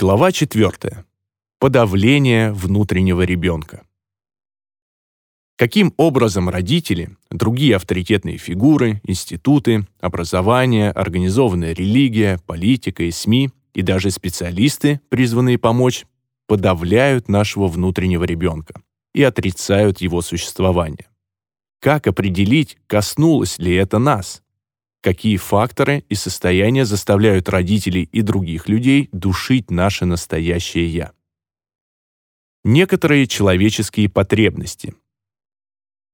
Глава 4. Подавление внутреннего ребенка. Каким образом родители, другие авторитетные фигуры, институты, образование, организованная религия, политика и СМИ и даже специалисты, призванные помочь, подавляют нашего внутреннего ребенка и отрицают его существование? Как определить, коснулось ли это нас? Какие факторы и состояния заставляют родителей и других людей душить наше настоящее «я». Некоторые человеческие потребности.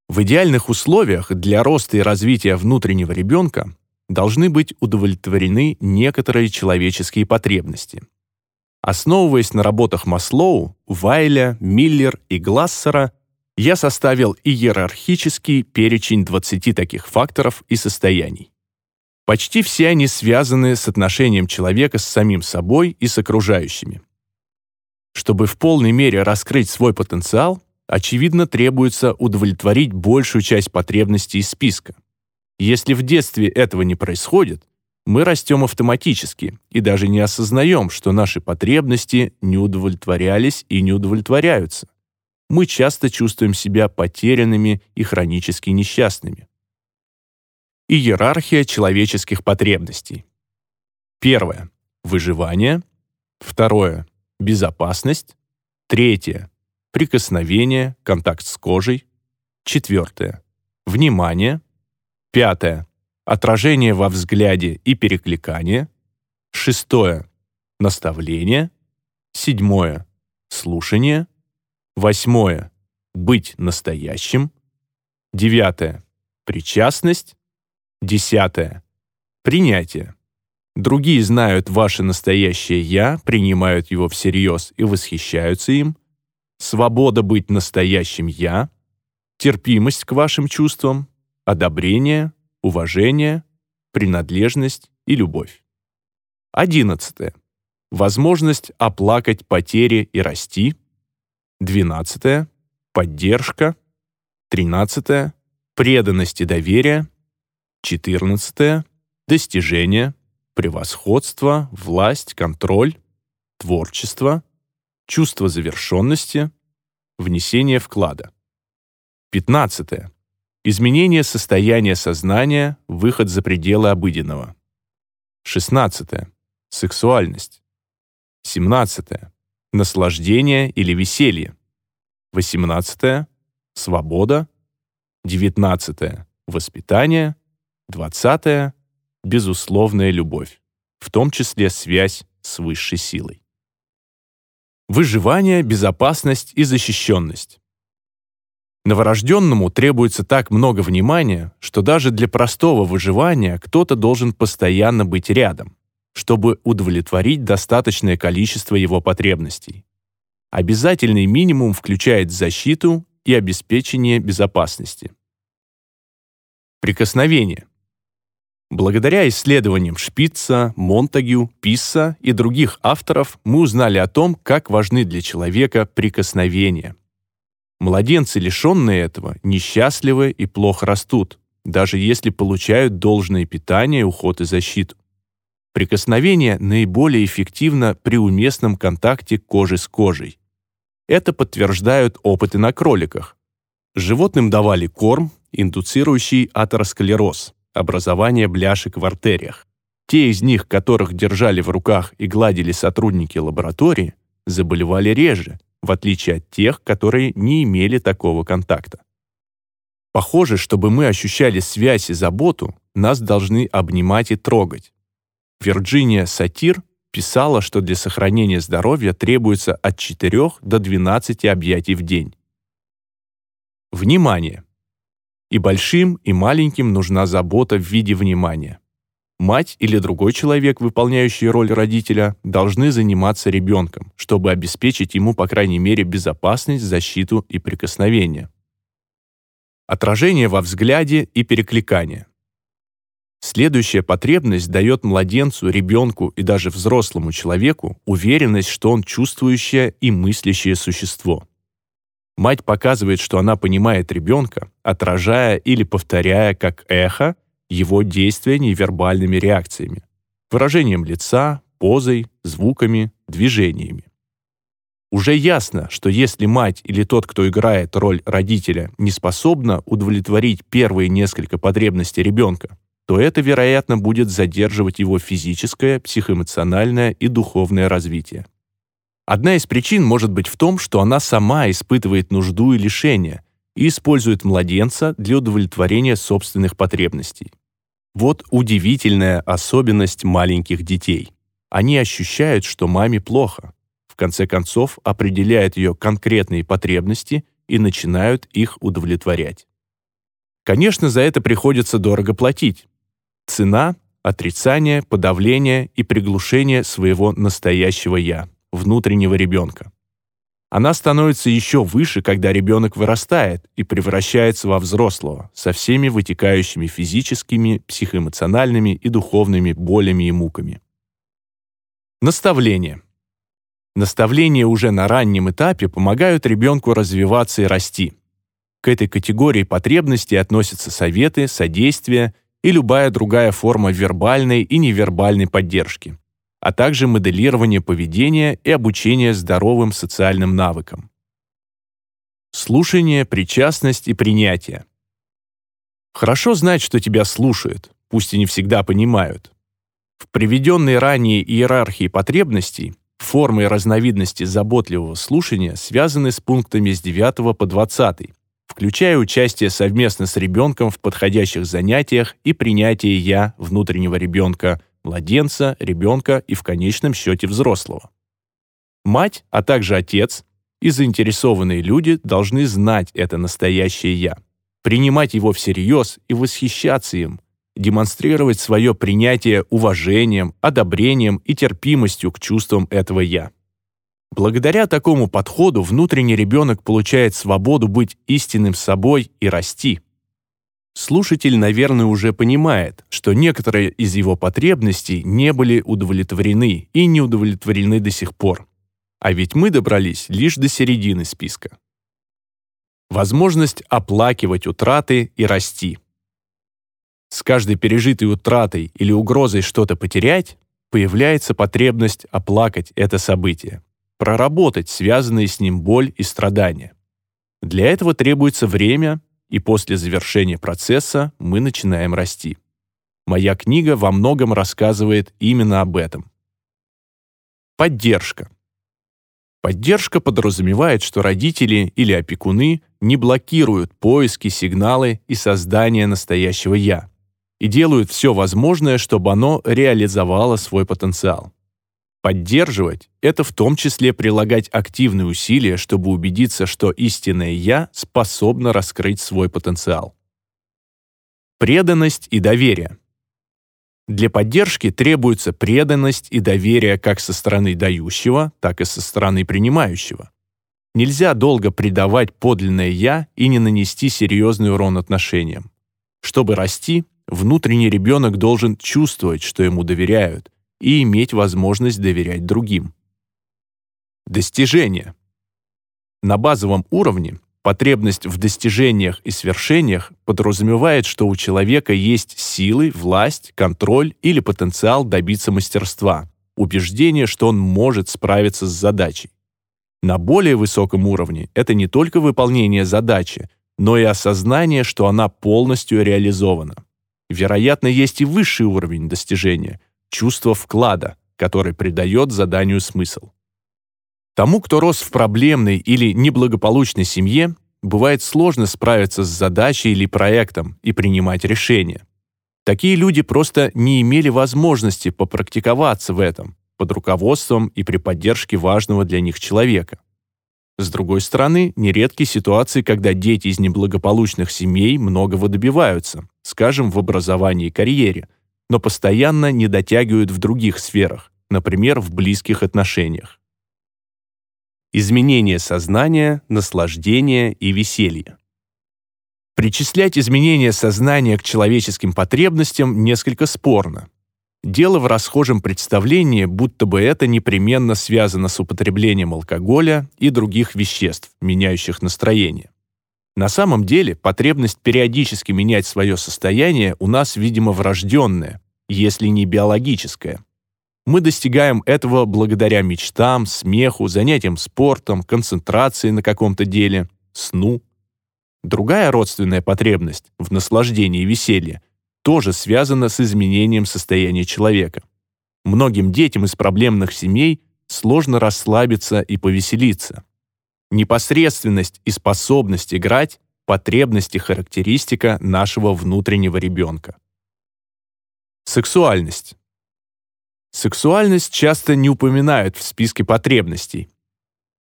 В идеальных условиях для роста и развития внутреннего ребенка должны быть удовлетворены некоторые человеческие потребности. Основываясь на работах Маслоу, Вайля, Миллер и Глассера, я составил иерархический перечень 20 таких факторов и состояний. Почти все они связаны с отношением человека с самим собой и с окружающими. Чтобы в полной мере раскрыть свой потенциал, очевидно, требуется удовлетворить большую часть потребностей из списка. Если в детстве этого не происходит, мы растем автоматически и даже не осознаем, что наши потребности не удовлетворялись и не удовлетворяются. Мы часто чувствуем себя потерянными и хронически несчастными. Иерархия человеческих потребностей. Первое. Выживание. Второе. Безопасность. Третье. Прикосновение, контакт с кожей. Четвертое. Внимание. Пятое. Отражение во взгляде и перекликание. Шестое. Наставление. Седьмое. Слушание. Восьмое. Быть настоящим. Девятое. Причастность. Десятое. Принятие. Другие знают ваше настоящее «я», принимают его всерьез и восхищаются им. Свобода быть настоящим «я», терпимость к вашим чувствам, одобрение, уважение, принадлежность и любовь. Одиннадцатое. Возможность оплакать потери и расти. Двенадцатое. Поддержка. Тринадцатое. Преданность и доверие. 14. Достижение, превосходство, власть, контроль, творчество, чувство завершенности, внесение вклада. 15. Изменение состояния сознания, выход за пределы обыденного. 16. Сексуальность. 17. Наслаждение или веселье. 18. Свобода. 19. Воспитание. Двадцатое — безусловная любовь, в том числе связь с высшей силой. Выживание, безопасность и защищенность. Новорожденному требуется так много внимания, что даже для простого выживания кто-то должен постоянно быть рядом, чтобы удовлетворить достаточное количество его потребностей. Обязательный минимум включает защиту и обеспечение безопасности. Прикосновение. Благодаря исследованиям Шпица, Монтагю, Писса и других авторов мы узнали о том, как важны для человека прикосновения. Младенцы, лишенные этого, несчастливы и плохо растут, даже если получают должное питание, уход и защиту. Прикосновение наиболее эффективно при уместном контакте кожи с кожей. Это подтверждают опыты на кроликах. Животным давали корм, индуцирующий атеросклероз, образование бляшек в артериях. Те из них, которых держали в руках и гладили сотрудники лаборатории, заболевали реже, в отличие от тех, которые не имели такого контакта. Похоже, чтобы мы ощущали связь и заботу, нас должны обнимать и трогать. Вирджиния Сатир писала, что для сохранения здоровья требуется от 4 до 12 объятий в день. Внимание! И большим, и маленьким нужна забота в виде внимания. Мать или другой человек, выполняющий роль родителя, должны заниматься ребенком, чтобы обеспечить ему, по крайней мере, безопасность, защиту и прикосновение. Отражение во взгляде и перекликание. Следующая потребность дает младенцу, ребенку и даже взрослому человеку уверенность, что он чувствующее и мыслящее существо. Мать показывает, что она понимает ребенка, отражая или повторяя как эхо его действия невербальными реакциями, выражением лица, позой, звуками, движениями. Уже ясно, что если мать или тот, кто играет роль родителя, не способна удовлетворить первые несколько потребностей ребенка, то это, вероятно, будет задерживать его физическое, психоэмоциональное и духовное развитие. Одна из причин может быть в том, что она сама испытывает нужду и лишение и использует младенца для удовлетворения собственных потребностей. Вот удивительная особенность маленьких детей. Они ощущают, что маме плохо. В конце концов, определяют ее конкретные потребности и начинают их удовлетворять. Конечно, за это приходится дорого платить, Цена — отрицание, подавление и приглушение своего настоящего «я», внутреннего ребенка. Она становится еще выше, когда ребенок вырастает и превращается во взрослого, со всеми вытекающими физическими, психоэмоциональными и духовными болями и муками. Наставление. Наставления уже на раннем этапе помогают ребенку развиваться и расти. К этой категории потребностей относятся советы, содействия и любая другая форма вербальной и невербальной поддержки, а также моделирование поведения и обучение здоровым социальным навыкам. Слушание, причастность и принятие. Хорошо знать, что тебя слушают, пусть и не всегда понимают. В приведенной ранее иерархии потребностей формы и разновидности заботливого слушания связаны с пунктами с 9 по 20, включая участие совместно с ребенком в подходящих занятиях и принятие «я» внутреннего ребенка, младенца, ребенка и в конечном счете взрослого. Мать, а также отец и заинтересованные люди должны знать это настоящее «я», принимать его всерьез и восхищаться им, демонстрировать свое принятие уважением, одобрением и терпимостью к чувствам этого «я». Благодаря такому подходу внутренний ребенок получает свободу быть истинным собой и расти. Слушатель, наверное, уже понимает, что некоторые из его потребностей не были удовлетворены и не удовлетворены до сих пор. А ведь мы добрались лишь до середины списка. Возможность оплакивать утраты и расти. С каждой пережитой утратой или угрозой что-то потерять появляется потребность оплакать это событие проработать связанные с ним боль и страдания. Для этого требуется время, и после завершения процесса мы начинаем расти. Моя книга во многом рассказывает именно об этом. Поддержка. Поддержка подразумевает, что родители или опекуны не блокируют поиски, сигналы и создание настоящего «я» и делают все возможное, чтобы оно реализовало свой потенциал. Поддерживать — это в том числе прилагать активные усилия, чтобы убедиться, что истинное «я» способно раскрыть свой потенциал. Преданность и доверие. Для поддержки требуется преданность и доверие как со стороны дающего, так и со стороны принимающего. Нельзя долго предавать подлинное «я» и не нанести серьезный урон отношениям. Чтобы расти, внутренний ребенок должен чувствовать, что ему доверяют, и иметь возможность доверять другим. Достижения. На базовом уровне потребность в достижениях и свершениях подразумевает, что у человека есть силы, власть, контроль или потенциал добиться мастерства, убеждение, что он может справиться с задачей. На более высоком уровне это не только выполнение задачи, но и осознание, что она полностью реализована. Вероятно, есть и высший уровень достижения – чувство вклада, который придает заданию смысл. Тому, кто рос в проблемной или неблагополучной семье, бывает сложно справиться с задачей или проектом и принимать решения. Такие люди просто не имели возможности попрактиковаться в этом под руководством и при поддержке важного для них человека. С другой стороны, нередки ситуации, когда дети из неблагополучных семей многого добиваются, скажем, в образовании и карьере, но постоянно не дотягивают в других сферах, например, в близких отношениях. Изменение сознания, наслаждение и веселье. Причислять изменение сознания к человеческим потребностям несколько спорно. Дело в расхожем представлении, будто бы это непременно связано с употреблением алкоголя и других веществ, меняющих настроение. На самом деле потребность периодически менять свое состояние у нас, видимо, врожденная, если не биологическая. Мы достигаем этого благодаря мечтам, смеху, занятиям спортом, концентрации на каком-то деле, сну. Другая родственная потребность в наслаждении и веселье тоже связана с изменением состояния человека. Многим детям из проблемных семей сложно расслабиться и повеселиться. Непосредственность и способность играть – потребность и характеристика нашего внутреннего ребенка. Сексуальность. Сексуальность часто не упоминают в списке потребностей.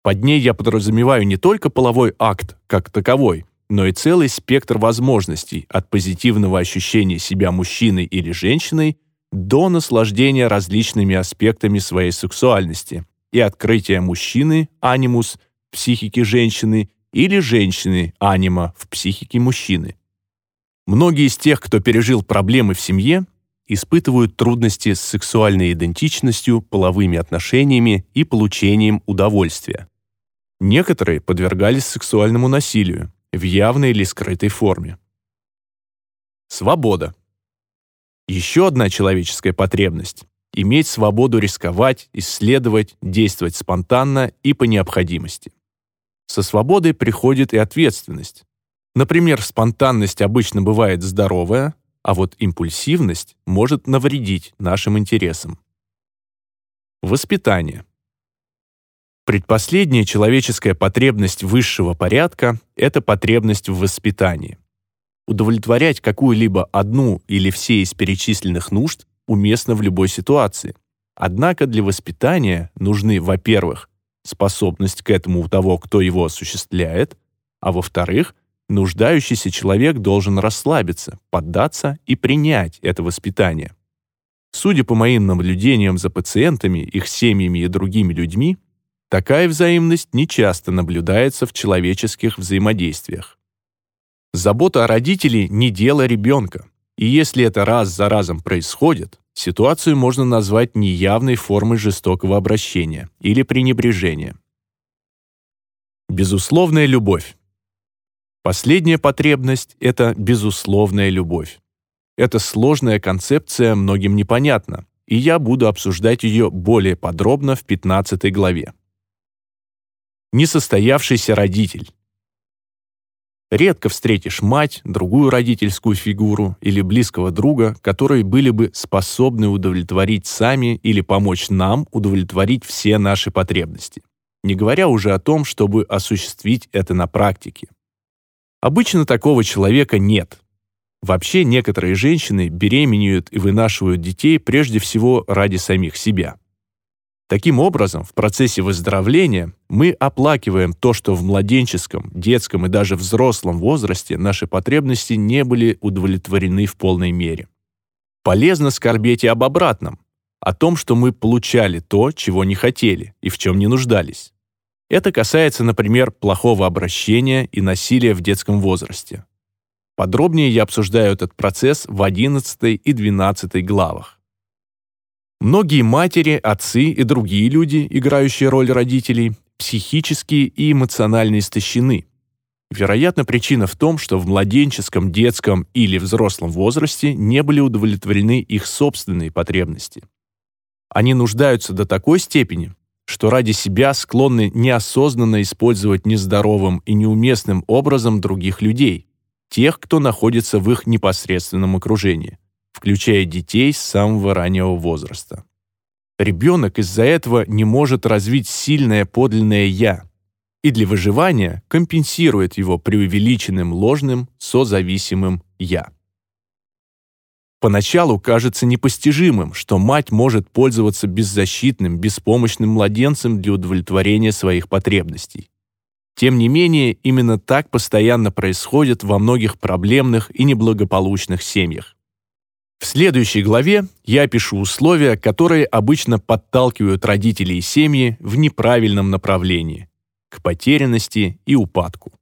Под ней я подразумеваю не только половой акт как таковой, но и целый спектр возможностей от позитивного ощущения себя мужчиной или женщиной до наслаждения различными аспектами своей сексуальности и открытия мужчины, анимус, в психике женщины или женщины, анима, в психике мужчины. Многие из тех, кто пережил проблемы в семье, испытывают трудности с сексуальной идентичностью, половыми отношениями и получением удовольствия. Некоторые подвергались сексуальному насилию в явной или скрытой форме. Свобода. Еще одна человеческая потребность – иметь свободу рисковать, исследовать, действовать спонтанно и по необходимости. Со свободой приходит и ответственность. Например, спонтанность обычно бывает здоровая, а вот импульсивность может навредить нашим интересам. Воспитание. Предпоследняя человеческая потребность высшего порядка – это потребность в воспитании. Удовлетворять какую-либо одну или все из перечисленных нужд уместно в любой ситуации. Однако для воспитания нужны, во-первых, способность к этому у того, кто его осуществляет, а во-вторых, нуждающийся человек должен расслабиться, поддаться и принять это воспитание. Судя по моим наблюдениям за пациентами, их семьями и другими людьми, такая взаимность нечасто наблюдается в человеческих взаимодействиях. Забота о родителе не дело ребенка, и если это раз за разом происходит, ситуацию можно назвать неявной формой жестокого обращения или пренебрежения. Безусловная любовь. Последняя потребность — это безусловная любовь. Эта сложная концепция многим непонятна, и я буду обсуждать ее более подробно в 15 главе. Несостоявшийся родитель. Редко встретишь мать, другую родительскую фигуру или близкого друга, которые были бы способны удовлетворить сами или помочь нам удовлетворить все наши потребности, не говоря уже о том, чтобы осуществить это на практике. Обычно такого человека нет. Вообще некоторые женщины беременеют и вынашивают детей прежде всего ради самих себя. Таким образом, в процессе выздоровления мы оплакиваем то, что в младенческом, детском и даже взрослом возрасте наши потребности не были удовлетворены в полной мере. Полезно скорбеть и об обратном, о том, что мы получали то, чего не хотели и в чем не нуждались. Это касается, например, плохого обращения и насилия в детском возрасте. Подробнее я обсуждаю этот процесс в 11 и 12 главах. Многие матери, отцы и другие люди, играющие роль родителей, психически и эмоционально истощены. Вероятно, причина в том, что в младенческом, детском или взрослом возрасте не были удовлетворены их собственные потребности. Они нуждаются до такой степени, что ради себя склонны неосознанно использовать нездоровым и неуместным образом других людей, тех, кто находится в их непосредственном окружении, включая детей с самого раннего возраста. Ребенок из-за этого не может развить сильное подлинное «я», и для выживания компенсирует его преувеличенным ложным созависимым «я». Поначалу кажется непостижимым, что мать может пользоваться беззащитным, беспомощным младенцем для удовлетворения своих потребностей. Тем не менее, именно так постоянно происходит во многих проблемных и неблагополучных семьях. В следующей главе я опишу условия, которые обычно подталкивают родителей и семьи в неправильном направлении – к потерянности и упадку.